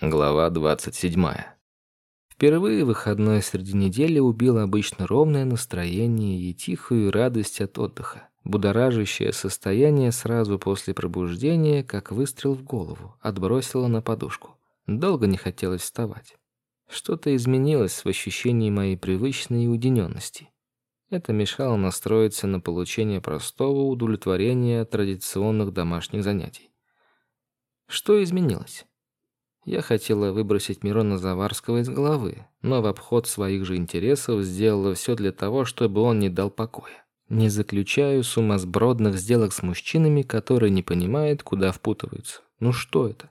Глава 27. Впервые выходной среди недели убил обычно ровное настроение и тихую радость от отдыха. Будоражащее состояние сразу после пробуждения, как выстрел в голову, отбросило на подушку. Долго не хотелось вставать. Что-то изменилось в ощущении моей привычной уединенности. Это мешало настроиться на получение простого удовлетворения традиционных домашних занятий. Что изменилось? Я хотела выбросить Мирона Заварского из головы, но в обход своих же интересов сделала все для того, чтобы он не дал покоя. Не заключаю сумасбродных сделок с мужчинами, которые не понимают, куда впутываются. Ну что это?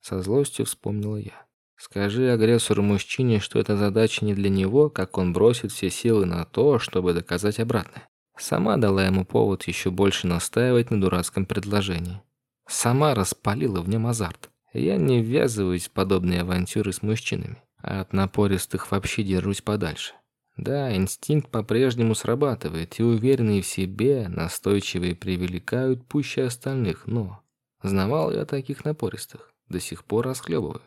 Со злостью вспомнила я. Скажи агрессору-мужчине, что эта задача не для него, как он бросит все силы на то, чтобы доказать обратное. Сама дала ему повод еще больше настаивать на дурацком предложении. Сама распалила в нем азарт. Я не ввязываюсь в подобные авантюры с мужчинами, а от напористых вообще держусь подальше. Да, инстинкт по-прежнему срабатывает, и уверенные в себе, настойчивые привлекают пуще остальных, но... Знавал я таких напористых, до сих пор расхлебываю.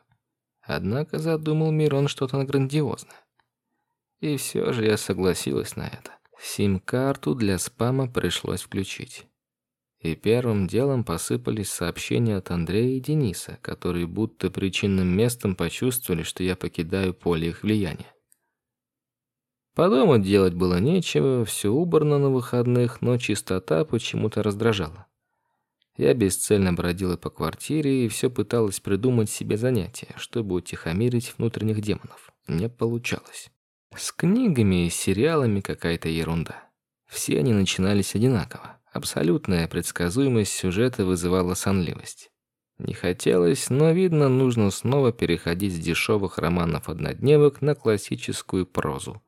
Однако задумал Мирон что-то грандиозное. И все же я согласилась на это. Сим-карту для спама пришлось включить. И первым делом посыпались сообщения от Андрея и Дениса, которые будто причинным местом почувствовали, что я покидаю поле их влияния. По дому делать было нечего, все убрано на выходных, но чистота почему-то раздражала. Я бесцельно бродила по квартире и все пыталась придумать себе занятия, чтобы утихомирить внутренних демонов. Не получалось. С книгами и сериалами какая-то ерунда. Все они начинались одинаково. Абсолютная предсказуемость сюжета вызывала сонливость. Не хотелось, но, видно, нужно снова переходить с дешевых романов-однодневок на классическую прозу.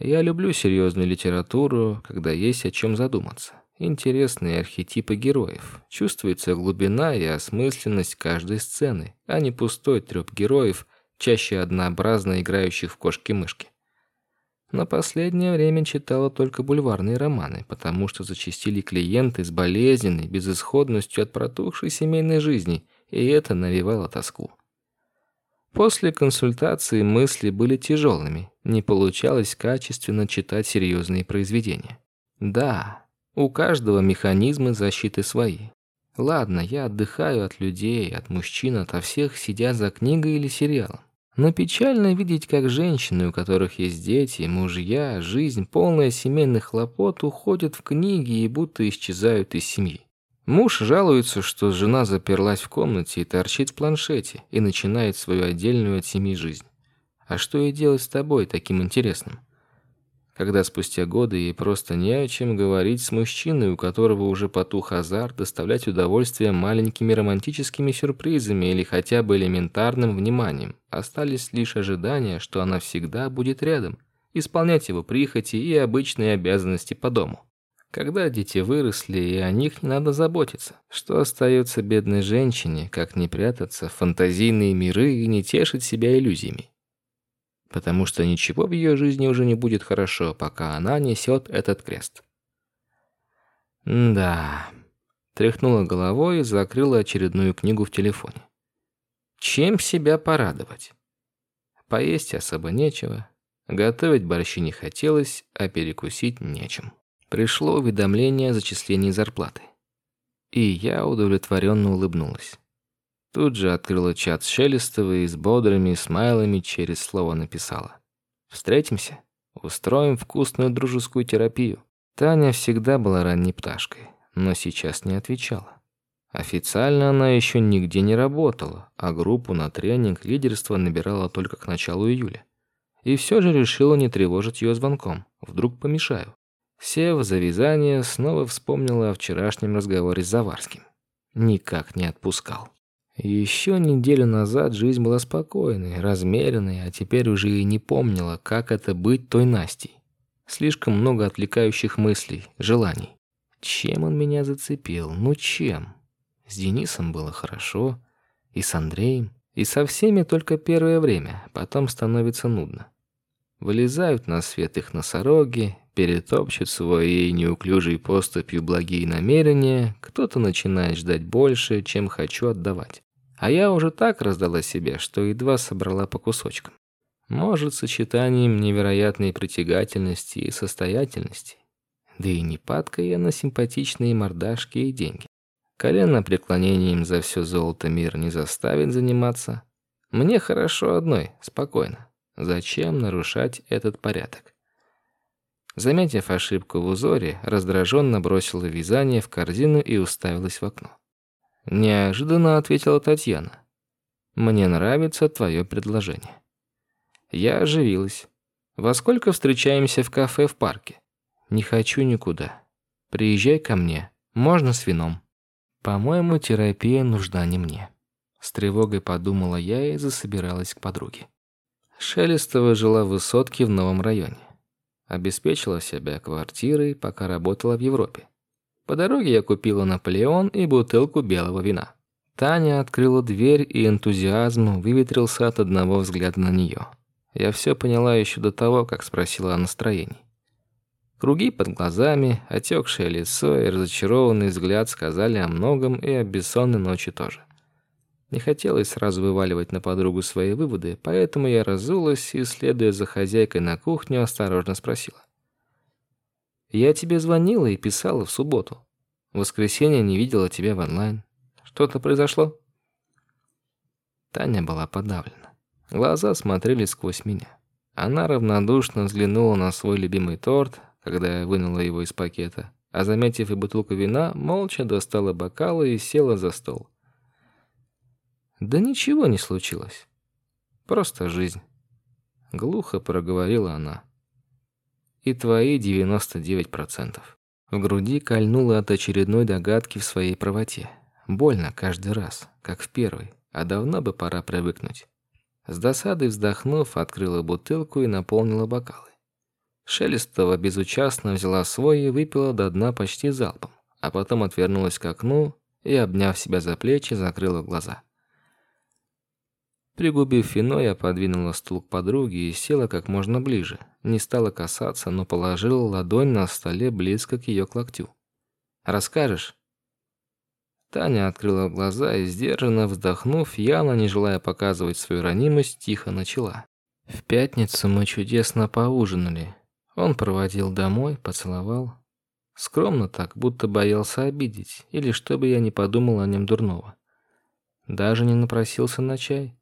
Я люблю серьезную литературу, когда есть о чем задуматься. Интересные архетипы героев. Чувствуется глубина и осмысленность каждой сцены, а не пустой треп героев, чаще однообразно играющих в кошки-мышки. На последнее время читала только бульварные романы, потому что зачастили клиенты с болезненной безысходностью от протухшей семейной жизни, и это навевало тоску. После консультации мысли были тяжелыми, не получалось качественно читать серьезные произведения. Да, у каждого механизмы защиты свои. Ладно, я отдыхаю от людей, от мужчин, от всех, сидя за книгой или сериалом. Но печально видеть, как женщины, у которых есть дети, мужья, жизнь, полная семейных хлопот, уходят в книги и будто исчезают из семьи. Муж жалуется, что жена заперлась в комнате и торчит в планшете и начинает свою отдельную от семьи жизнь. А что ей делать с тобой таким интересным? Когда спустя годы ей просто не о чем говорить с мужчиной, у которого уже потух азарт доставлять удовольствие маленькими романтическими сюрпризами или хотя бы элементарным вниманием. Остались лишь ожидания, что она всегда будет рядом, исполнять его прихоти и обычные обязанности по дому. Когда дети выросли, и о них не надо заботиться. Что остается бедной женщине, как не прятаться в фантазийные миры и не тешить себя иллюзиями? Потому что ничего в ее жизни уже не будет хорошо, пока она несет этот крест. да, тряхнула головой и закрыла очередную книгу в телефоне. Чем себя порадовать? Поесть особо нечего, готовить борщи не хотелось, а перекусить нечем. Пришло уведомление о зачислении зарплаты. И я удовлетворенно улыбнулась. Тут же открыла чат Шелестовой и с бодрыми смайлами через слово написала. «Встретимся? Устроим вкусную дружескую терапию». Таня всегда была ранней пташкой, но сейчас не отвечала. Официально она еще нигде не работала, а группу на тренинг лидерства набирала только к началу июля. И все же решила не тревожить ее звонком, вдруг помешаю. Сев за вязание, снова вспомнила о вчерашнем разговоре с Заварским. Никак не отпускал. Еще неделю назад жизнь была спокойной, размеренной, а теперь уже и не помнила, как это быть той Настей. Слишком много отвлекающих мыслей, желаний. Чем он меня зацепил? Ну чем? С Денисом было хорошо, и с Андреем, и со всеми только первое время, потом становится нудно. Вылезают на свет их носороги, перетопчут своей неуклюжей поступью благие намерения, кто-то начинает ждать больше, чем хочу отдавать. А я уже так раздала себе, что едва собрала по кусочкам. Может, сочетанием невероятной притягательности и состоятельности. Да и не падка я на симпатичные мордашки и деньги. Колено преклонением за все золото мир не заставит заниматься. Мне хорошо одной, спокойно. Зачем нарушать этот порядок? Заметив ошибку в узоре, раздраженно бросила вязание в корзину и уставилась в окно. Неожиданно ответила Татьяна. «Мне нравится твое предложение». Я оживилась. «Во сколько встречаемся в кафе в парке?» «Не хочу никуда. Приезжай ко мне. Можно с вином». «По-моему, терапия нужна не мне». С тревогой подумала я и засобиралась к подруге. Шелестова жила в высотке в новом районе. Обеспечила себя квартирой, пока работала в Европе. По дороге я купила Наполеон и бутылку белого вина. Таня открыла дверь, и энтузиазм выветрился от одного взгляда на нее. Я все поняла еще до того, как спросила о настроении. Круги под глазами, отекшее лицо и разочарованный взгляд сказали о многом и о бессонной ночи тоже. Не хотелось сразу вываливать на подругу свои выводы, поэтому я разулась и, следуя за хозяйкой на кухню, осторожно спросила. Я тебе звонила и писала в субботу. В воскресенье не видела тебя в онлайн. Что-то произошло?» Таня была подавлена. Глаза смотрели сквозь меня. Она равнодушно взглянула на свой любимый торт, когда я вынула его из пакета, а заметив и бутылку вина, молча достала бокалы и села за стол. Да ничего не случилось. Просто жизнь. Глухо проговорила она и твои 99%. В груди кольнуло от очередной догадки в своей правоте. Больно каждый раз, как в первый, а давно бы пора привыкнуть. С досадой вздохнув, открыла бутылку и наполнила бокалы. Шелестова безучастно взяла свой и выпила до дна почти залпом, а потом отвернулась к окну и, обняв себя за плечи, закрыла глаза. Пригубив вино, я подвинула стул к подруге и села как можно ближе. Не стала касаться, но положила ладонь на столе близко к ее локтю. «Расскажешь?» Таня открыла глаза и, сдержанно вздохнув, явно не желая показывать свою ранимость, тихо начала. «В пятницу мы чудесно поужинали. Он проводил домой, поцеловал. Скромно так, будто боялся обидеть, или чтобы я не подумал о нем дурного. Даже не напросился на чай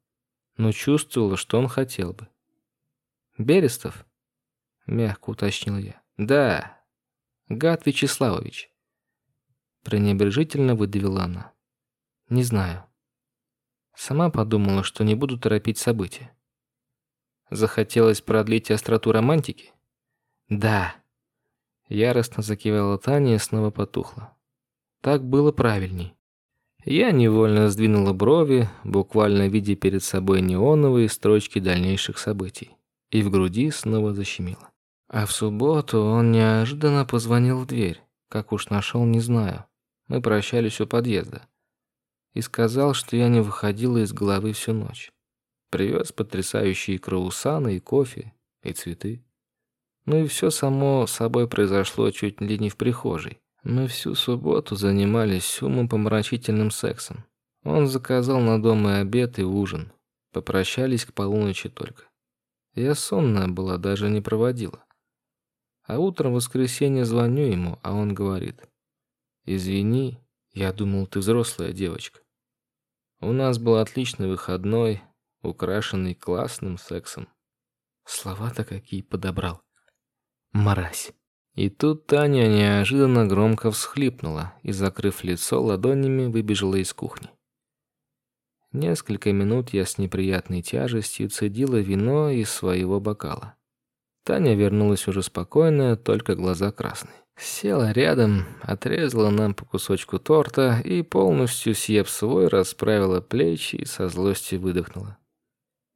но чувствовала, что он хотел бы. «Берестов?» — мягко уточнил я. «Да, Гад Вячеславович». Пренебрежительно выдавила она. «Не знаю. Сама подумала, что не буду торопить события. Захотелось продлить остроту романтики? Да. Яростно закивала Таня и снова потухла. Так было правильней. Я невольно сдвинула брови, буквально видя перед собой неоновые строчки дальнейших событий, и в груди снова защемило. А в субботу он неожиданно позвонил в дверь, как уж нашел, не знаю. Мы прощались у подъезда. И сказал, что я не выходила из головы всю ночь. Привез потрясающие круассаны и кофе, и цветы. Ну и все само собой произошло чуть ли не в прихожей. Мы всю субботу занимались умопомрачительным сексом. Он заказал на дом и обед, и ужин. Попрощались к полуночи только. Я сонная была, даже не проводила. А утром в воскресенье звоню ему, а он говорит. «Извини, я думал, ты взрослая девочка». У нас был отличный выходной, украшенный классным сексом. Слова-то какие подобрал. Мразь. И тут Таня неожиданно громко всхлипнула и, закрыв лицо ладонями, выбежала из кухни. Несколько минут я с неприятной тяжестью цедила вино из своего бокала. Таня вернулась уже спокойная, только глаза красные. Села рядом, отрезала нам по кусочку торта и, полностью съев свой, расправила плечи и со злостью выдохнула.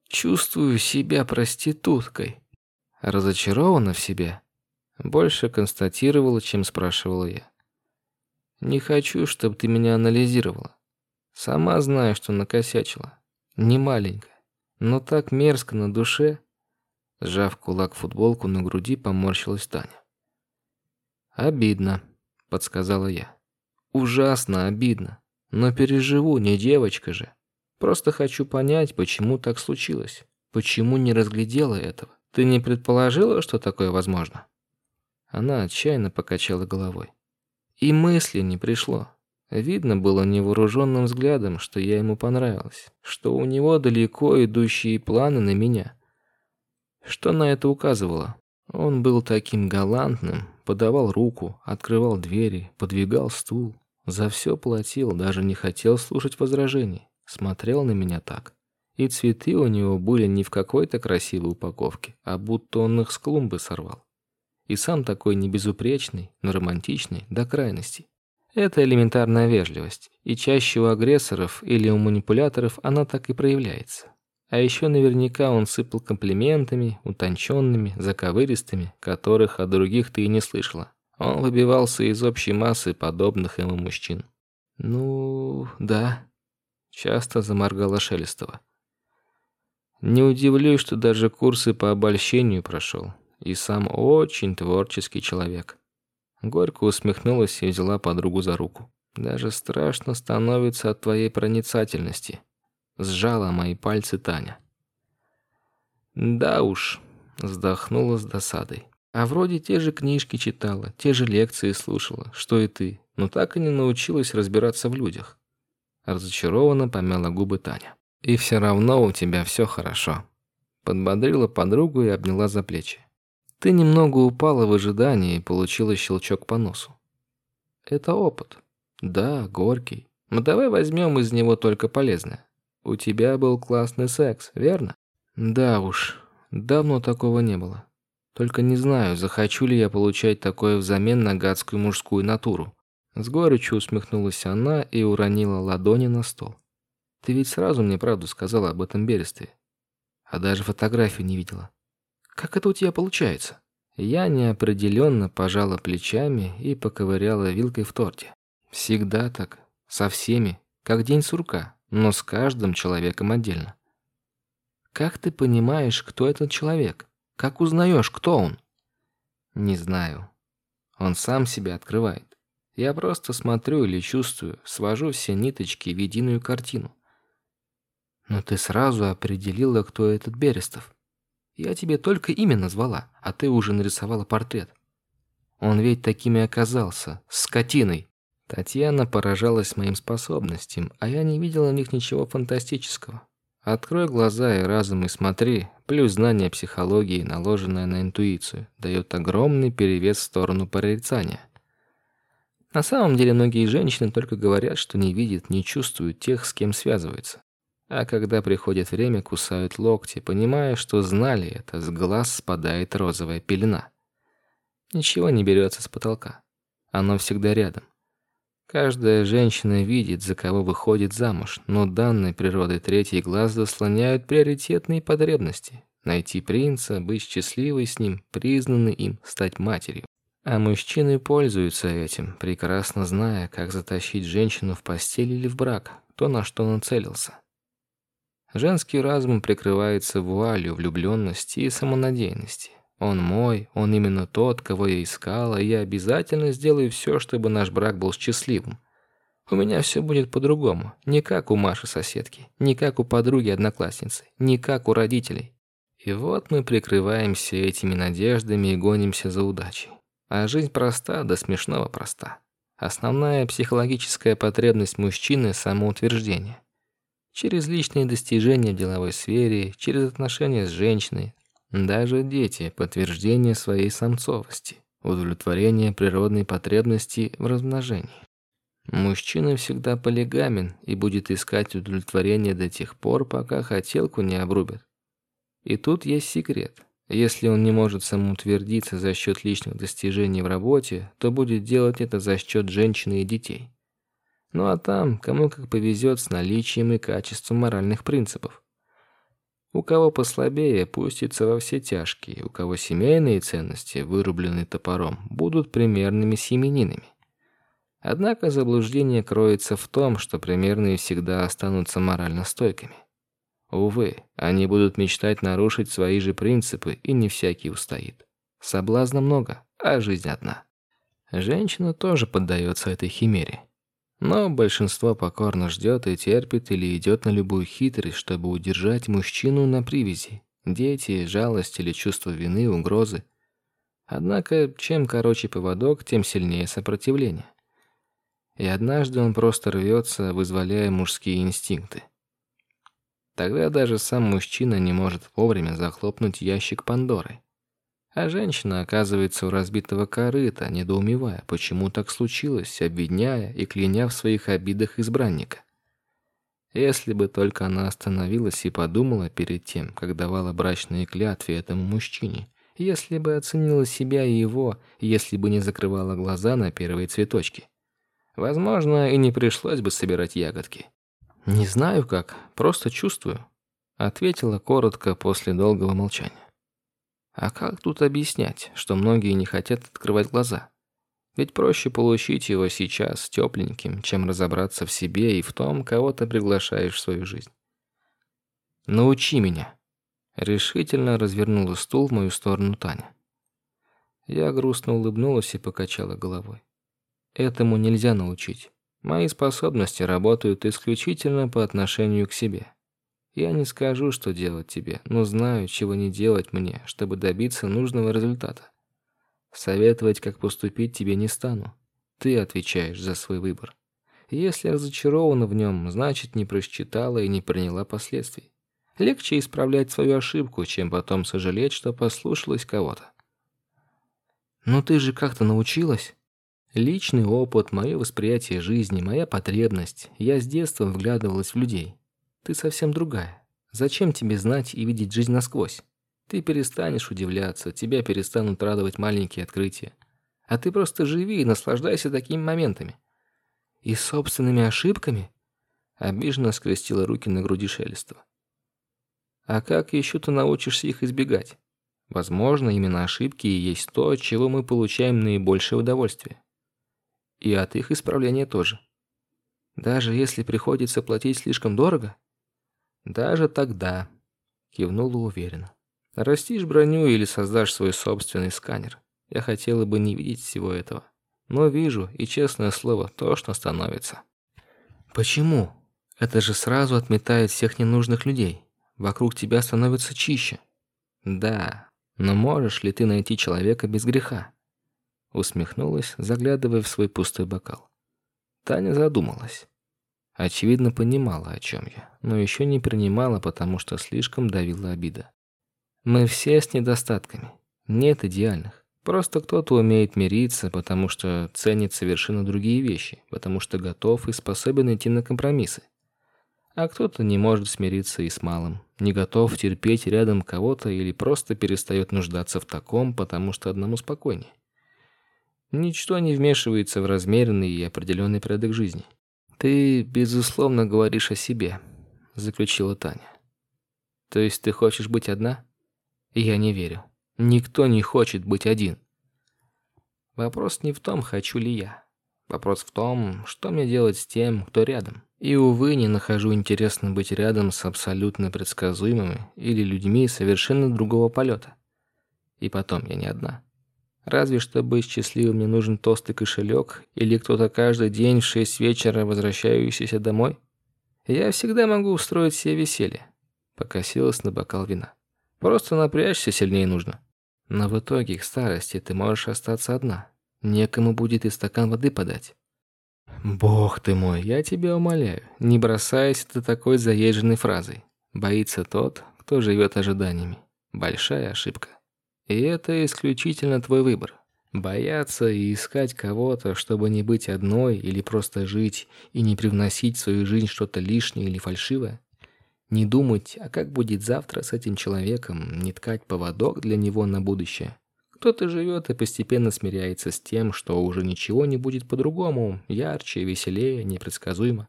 «Чувствую себя проституткой. Разочарована в себе?» Больше констатировала, чем спрашивала я. Не хочу, чтобы ты меня анализировала. Сама знаю, что накосячила. Не маленькая, но так мерзко на душе. Сжав кулак футболку на груди, поморщилась Таня. Обидно, подсказала я. Ужасно обидно, но переживу, не девочка же. Просто хочу понять, почему так случилось. Почему не разглядела этого? Ты не предположила, что такое возможно?» Она отчаянно покачала головой. И мысли не пришло. Видно было невооруженным взглядом, что я ему понравилась, что у него далеко идущие планы на меня. Что на это указывало? Он был таким галантным, подавал руку, открывал двери, подвигал стул, за все платил, даже не хотел слушать возражений, смотрел на меня так. И цветы у него были не в какой-то красивой упаковке, а будто он их с клумбы сорвал. И сам такой не безупречный, но романтичный до крайности. Это элементарная вежливость, и чаще у агрессоров или у манипуляторов она так и проявляется. А еще наверняка он сыпал комплиментами, утонченными, заковыристыми, которых от других ты и не слышала. Он выбивался из общей массы подобных ему мужчин. «Ну, да», — часто заморгала Шелестова. «Не удивлюсь, что даже курсы по обольщению прошел и сам очень творческий человек. Горько усмехнулась и взяла подругу за руку. Даже страшно становится от твоей проницательности. Сжала мои пальцы Таня. Да уж, вздохнула с досадой. А вроде те же книжки читала, те же лекции слушала, что и ты, но так и не научилась разбираться в людях. Разочарованно помяла губы Таня. И все равно у тебя все хорошо. Подбодрила подругу и обняла за плечи. Ты немного упала в ожидании и получила щелчок по носу. Это опыт. Да, горький. Но давай возьмем из него только полезное. У тебя был классный секс, верно? Да уж, давно такого не было. Только не знаю, захочу ли я получать такое взамен на гадскую мужскую натуру. С горечью усмехнулась она и уронила ладони на стол. Ты ведь сразу мне правду сказала об этом берестове. А даже фотографию не видела. Как это у тебя получается? Я неопределенно пожала плечами и поковыряла вилкой в торте. Всегда так, со всеми, как день сурка, но с каждым человеком отдельно. Как ты понимаешь, кто этот человек? Как узнаешь, кто он? Не знаю. Он сам себя открывает. Я просто смотрю или чувствую, свожу все ниточки в единую картину. Но ты сразу определила, кто этот Берестов. Я тебе только имя назвала, а ты уже нарисовала портрет. Он ведь таким и оказался, скотиной. Татьяна поражалась моим способностям, а я не видела в них ничего фантастического. Открой глаза и разум и смотри, плюс знание психологии, наложенное на интуицию, дает огромный перевес в сторону порицания. На самом деле многие женщины только говорят, что не видят, не чувствуют тех, с кем связываются. А когда приходит время, кусают локти, понимая, что знали это, с глаз спадает розовая пелена. Ничего не берется с потолка. Оно всегда рядом. Каждая женщина видит, за кого выходит замуж, но данной природой третий глаз заслоняют приоритетные потребности: найти принца, быть счастливой с ним, признанной им, стать матерью. А мужчины пользуются этим, прекрасно зная, как затащить женщину в постель или в брак, то на что нацелился. Женский разум прикрывается вуалью влюбленности и самонадеянности. Он мой, он именно тот, кого я искала, и я обязательно сделаю все, чтобы наш брак был счастливым. У меня все будет по-другому, не как у Маши соседки, не как у подруги одноклассницы, не как у родителей. И вот мы прикрываемся этими надеждами и гонимся за удачей. А жизнь проста до смешного проста. Основная психологическая потребность мужчины самоутверждение через личные достижения в деловой сфере, через отношения с женщиной, даже дети подтверждение своей самцовости, удовлетворение природной потребности в размножении. Мужчина всегда полигамен и будет искать удовлетворение до тех пор, пока хотелку не обрубят. И тут есть секрет. Если он не может самоутвердиться за счет личных достижений в работе, то будет делать это за счет женщины и детей. Ну а там, кому как повезет с наличием и качеством моральных принципов. У кого послабее, пустится во все тяжкие, у кого семейные ценности, вырубленные топором, будут примерными семенинами. Однако заблуждение кроется в том, что примерные всегда останутся морально стойкими. Увы, они будут мечтать нарушить свои же принципы, и не всякий устоит. Соблазна много, а жизнь одна. Женщина тоже поддается этой химере. Но большинство покорно ждет и терпит или идет на любую хитрость, чтобы удержать мужчину на привязи. Дети, жалость или чувство вины, угрозы. Однако, чем короче поводок, тем сильнее сопротивление. И однажды он просто рвется, вызволяя мужские инстинкты. Тогда даже сам мужчина не может вовремя захлопнуть ящик Пандоры. А женщина оказывается у разбитого корыта, недоумевая, почему так случилось, обвиняя и кляня в своих обидах избранника. Если бы только она остановилась и подумала перед тем, как давала брачные клятвы этому мужчине, если бы оценила себя и его, если бы не закрывала глаза на первые цветочки. Возможно, и не пришлось бы собирать ягодки. Не знаю как, просто чувствую, ответила коротко после долгого молчания. А как тут объяснять, что многие не хотят открывать глаза? Ведь проще получить его сейчас тепленьким, чем разобраться в себе и в том, кого ты приглашаешь в свою жизнь. Научи меня. Решительно развернула стул в мою сторону Таня. Я грустно улыбнулась и покачала головой. Этому нельзя научить. Мои способности работают исключительно по отношению к себе. Я не скажу, что делать тебе, но знаю, чего не делать мне, чтобы добиться нужного результата. Советовать, как поступить, тебе не стану. Ты отвечаешь за свой выбор. Если разочарована в нем, значит, не просчитала и не приняла последствий. Легче исправлять свою ошибку, чем потом сожалеть, что послушалась кого-то. Но ты же как-то научилась. Личный опыт, мое восприятие жизни, моя потребность. Я с детства вглядывалась в людей. Ты совсем другая. Зачем тебе знать и видеть жизнь насквозь? Ты перестанешь удивляться, тебя перестанут радовать маленькие открытия. А ты просто живи и наслаждайся такими моментами. И собственными ошибками? Обиженно скрестила руки на груди Шелестова. А как еще ты научишься их избегать? Возможно, именно ошибки и есть то, от чего мы получаем наибольшее удовольствие. И от их исправления тоже. Даже если приходится платить слишком дорого? Даже тогда, кивнула уверенно. Растишь броню или создашь свой собственный сканер. Я хотела бы не видеть всего этого, но вижу, и честное слово, тошно становится. Почему? Это же сразу отметает всех ненужных людей. Вокруг тебя становится чище. Да, но можешь ли ты найти человека без греха? Усмехнулась, заглядывая в свой пустой бокал. Таня задумалась. Очевидно, понимала, о чем я, но еще не принимала, потому что слишком давила обида. Мы все с недостатками. Нет идеальных. Просто кто-то умеет мириться, потому что ценит совершенно другие вещи, потому что готов и способен идти на компромиссы. А кто-то не может смириться и с малым, не готов терпеть рядом кого-то или просто перестает нуждаться в таком, потому что одному спокойнее. Ничто не вмешивается в размеренный и определенный порядок жизни. Ты, безусловно, говоришь о себе, заключила Таня. То есть ты хочешь быть одна? Я не верю. Никто не хочет быть один. Вопрос не в том, хочу ли я. Вопрос в том, что мне делать с тем, кто рядом. И увы, не нахожу интересно быть рядом с абсолютно предсказуемыми или людьми совершенно другого полета. И потом я не одна. Разве что быть счастливым мне нужен толстый кошелек или кто-то каждый день в шесть вечера возвращающийся домой. Я всегда могу устроить себе веселье. Покосилась на бокал вина. Просто напрячься сильнее нужно. Но в итоге к старости ты можешь остаться одна. Некому будет и стакан воды подать. Бог ты мой, я тебя умоляю, не бросайся ты такой заезженной фразой. Боится тот, кто живет ожиданиями. Большая ошибка. И это исключительно твой выбор. Бояться и искать кого-то, чтобы не быть одной или просто жить и не привносить в свою жизнь что-то лишнее или фальшивое. Не думать, а как будет завтра с этим человеком, не ткать поводок для него на будущее. Кто-то живет и постепенно смиряется с тем, что уже ничего не будет по-другому, ярче, веселее, непредсказуемо.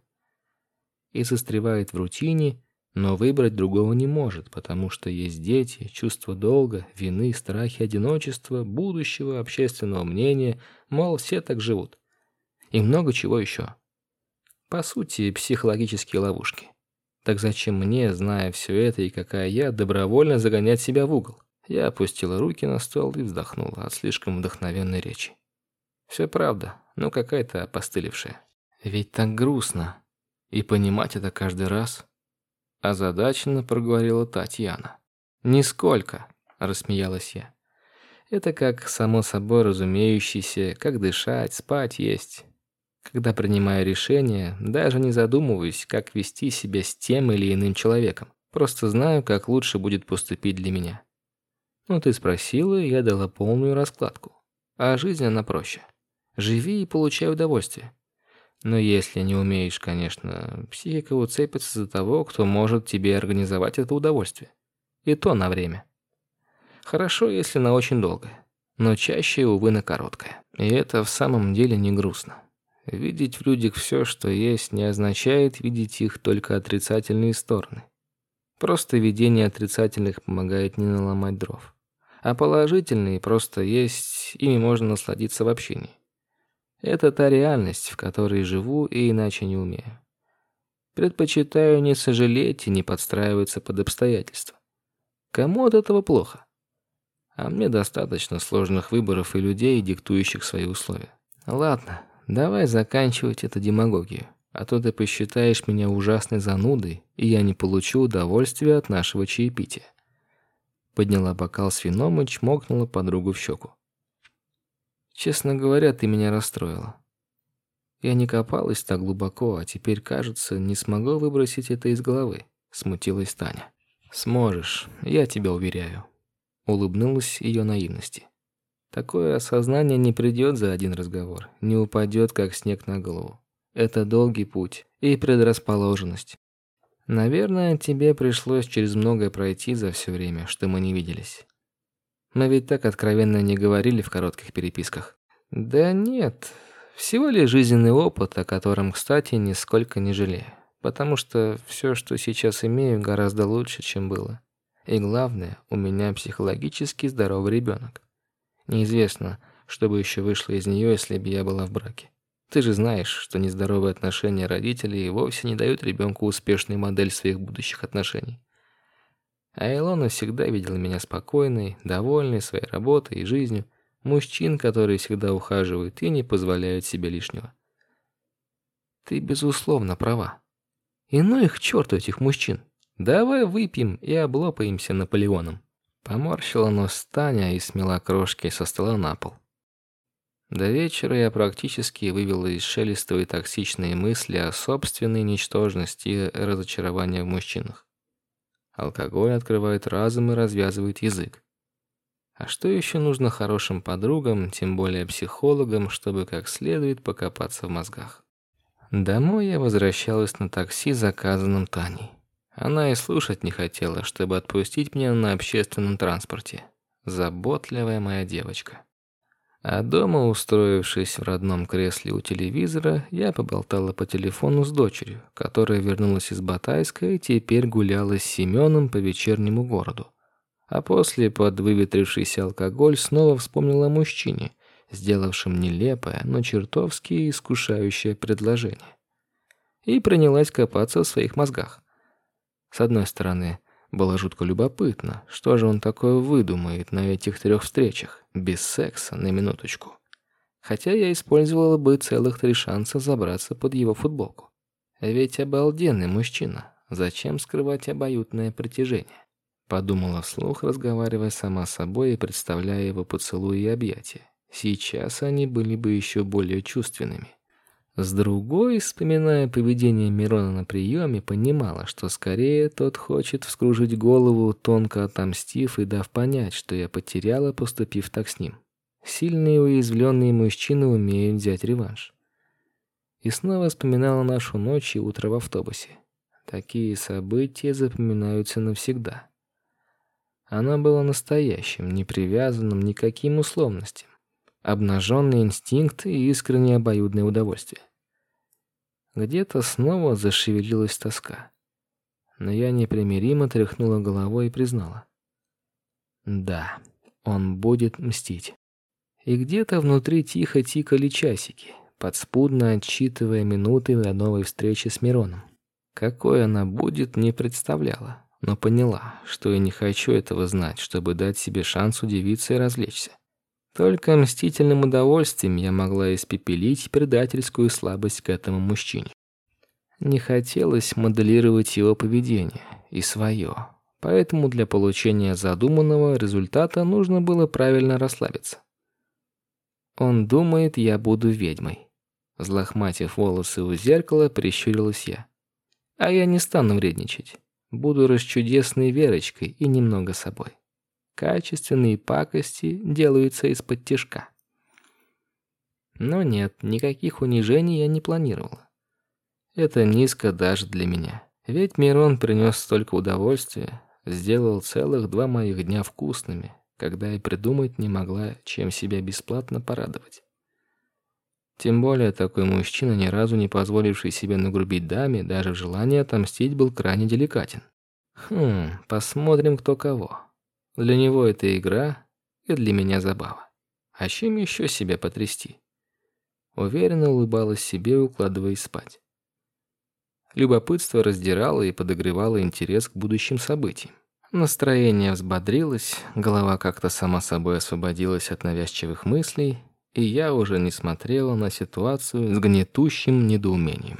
И застревает в рутине но выбрать другого не может, потому что есть дети, чувство долга, вины, страхи одиночества, будущего, общественного мнения, мол, все так живут. И много чего еще. По сути, психологические ловушки. Так зачем мне, зная все это и какая я, добровольно загонять себя в угол? Я опустила руки на стол и вздохнула от слишком вдохновенной речи. Все правда, но какая-то опостылевшая. Ведь так грустно. И понимать это каждый раз. Озадаченно проговорила Татьяна. «Нисколько», — рассмеялась я. «Это как само собой разумеющееся, как дышать, спать, есть. Когда принимаю решение, даже не задумываюсь, как вести себя с тем или иным человеком. Просто знаю, как лучше будет поступить для меня. Ну, ты спросила, и я дала полную раскладку. А жизнь она проще. Живи и получай удовольствие. Но если не умеешь, конечно, психика уцепится за того, кто может тебе организовать это удовольствие. И то на время. Хорошо, если на очень долгое, но чаще, увы, на короткое. И это в самом деле не грустно. Видеть в людях все, что есть, не означает видеть их только отрицательные стороны. Просто видение отрицательных помогает не наломать дров. А положительные просто есть, ими можно насладиться в общении. Это та реальность, в которой живу и иначе не умею. Предпочитаю не сожалеть и не подстраиваться под обстоятельства. Кому от этого плохо? А мне достаточно сложных выборов и людей, диктующих свои условия. Ладно, давай заканчивать эту демагогию, а то ты посчитаешь меня ужасной занудой, и я не получу удовольствия от нашего чаепития. Подняла бокал с вином и чмокнула подругу в щеку. Честно говоря, ты меня расстроила. Я не копалась так глубоко, а теперь, кажется, не смогу выбросить это из головы, смутилась Таня. Сможешь, я тебя уверяю. Улыбнулась ее наивности. Такое осознание не придет за один разговор, не упадет, как снег на голову. Это долгий путь и предрасположенность. Наверное, тебе пришлось через многое пройти за все время, что мы не виделись. Мы ведь так откровенно не говорили в коротких переписках. Да нет, всего лишь жизненный опыт, о котором, кстати, нисколько не жалею. Потому что все, что сейчас имею, гораздо лучше, чем было. И главное, у меня психологически здоровый ребенок. Неизвестно, что бы еще вышло из нее, если бы я была в браке. Ты же знаешь, что нездоровые отношения родителей вовсе не дают ребенку успешной модель своих будущих отношений. А Илона всегда видела меня спокойной, довольной своей работой и жизнью, мужчин, которые всегда ухаживают и не позволяют себе лишнего. Ты безусловно права. И ну их к черту этих мужчин. Давай выпьем и облопаемся Наполеоном. Поморщила нос Таня и смела крошки со стола на пол. До вечера я практически вывела из шелестовой токсичные мысли о собственной ничтожности и разочаровании в мужчинах. Алкоголь открывает разум и развязывает язык. А что еще нужно хорошим подругам, тем более психологам, чтобы как следует покопаться в мозгах? Домой я возвращалась на такси, заказанном Таней. Она и слушать не хотела, чтобы отпустить меня на общественном транспорте. Заботливая моя девочка. А дома, устроившись в родном кресле у телевизора, я поболтала по телефону с дочерью, которая вернулась из Батайска и теперь гуляла с Семеном по вечернему городу. А после, под выветрившийся алкоголь, снова вспомнила о мужчине, сделавшем нелепое, но чертовски искушающее предложение. И принялась копаться в своих мозгах. С одной стороны, было жутко любопытно, что же он такое выдумает на этих трех встречах, без секса, на минуточку. Хотя я использовала бы целых три шанса забраться под его футболку. Ведь обалденный мужчина, зачем скрывать обоюдное притяжение? Подумала вслух, разговаривая сама с собой и представляя его поцелуи и объятия. Сейчас они были бы еще более чувственными. С другой, вспоминая поведение Мирона на приеме, понимала, что скорее тот хочет вскружить голову, тонко отомстив и дав понять, что я потеряла, поступив так с ним. Сильные уязвленные мужчины умеют взять реванш. И снова вспоминала нашу ночь и утро в автобусе. Такие события запоминаются навсегда. Оно было настоящим, не привязанным ни к каким условностям обнаженный инстинкт и искреннее обоюдное удовольствие. Где-то снова зашевелилась тоска. Но я непримиримо тряхнула головой и признала. Да, он будет мстить. И где-то внутри тихо тикали часики, подспудно отсчитывая минуты до новой встречи с Мироном. Какой она будет, не представляла, но поняла, что я не хочу этого знать, чтобы дать себе шанс удивиться и развлечься. Только мстительным удовольствием я могла испепелить предательскую слабость к этому мужчине. Не хотелось моделировать его поведение и свое, поэтому для получения задуманного результата нужно было правильно расслабиться. Он думает, я буду ведьмой. Злохматив волосы у зеркала, прищурилась я. А я не стану вредничать. Буду расчудесной Верочкой и немного собой. Качественные пакости делаются из-под тишка. Но нет, никаких унижений я не планировала. Это низко даже для меня. Ведь Мирон принес столько удовольствия, сделал целых два моих дня вкусными, когда и придумать не могла, чем себя бесплатно порадовать. Тем более такой мужчина, ни разу не позволивший себе нагрубить даме, даже в желании отомстить был крайне деликатен. Хм, посмотрим, кто кого. Для него это игра, и для меня забава. А чем еще себя потрясти? Уверенно улыбалась себе, укладываясь спать. Любопытство раздирало и подогревало интерес к будущим событиям. Настроение взбодрилось, голова как-то сама собой освободилась от навязчивых мыслей, и я уже не смотрела на ситуацию с гнетущим недоумением.